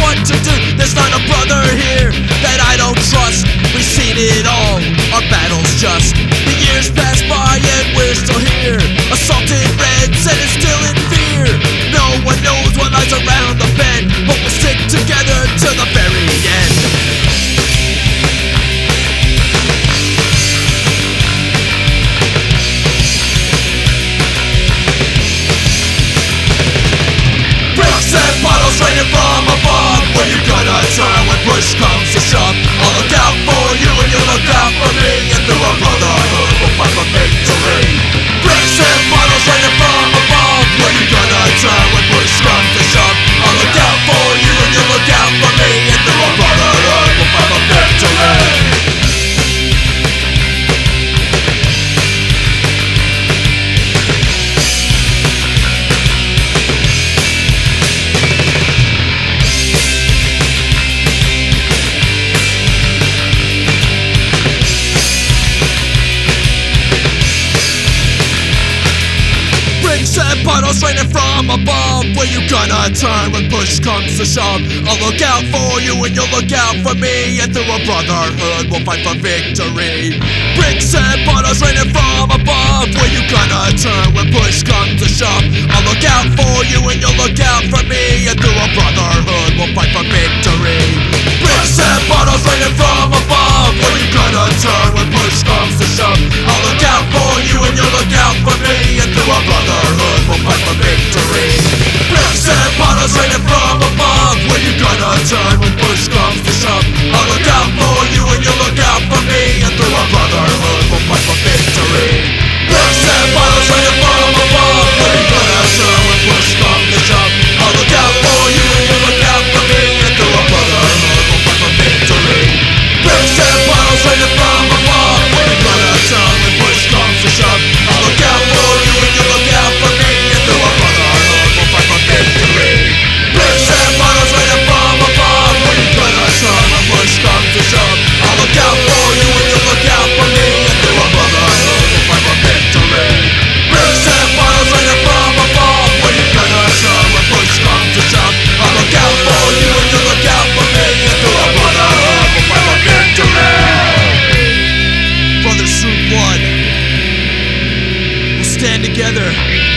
what to do. There's not a brother here that I don't trust. We've seen it all, push comes to shove I'll look above Where you gonna turn when push comes to shove? I'll look out for you and you'll look out for me. And through a brotherhood we'll fight for victory. Bricks and bottles raining from above. Where you gonna turn when push comes to shove? I'll look out for you and you'll look out for me. And through a brotherhood we'll fight for victory. Bricks and bottles raining from above. Where you gonna turn when push comes to shove? I'll look out you and you look out for me Into a brotherhood, we'll fight for victory. Bricks and bottles raining from together.